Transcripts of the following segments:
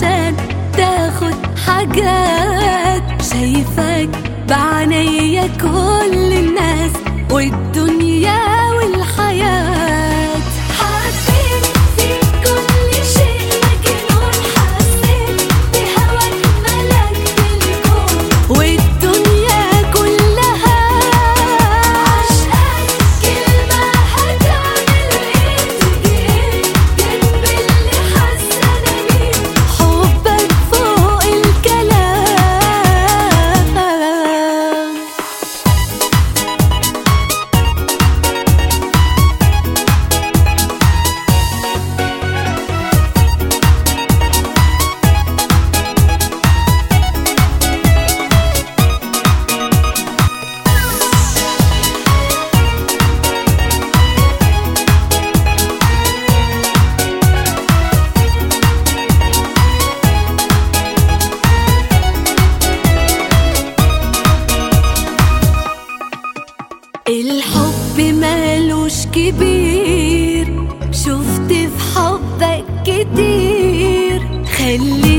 عشان تاخد حاجات. شايفك بعينيا كل الناس والدنيا والحياة. كبير شفت في حبك كتير. خلي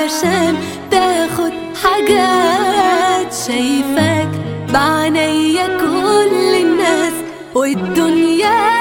علشان تاخد حاجات شايفاك بعينيا كل الناس والدنيا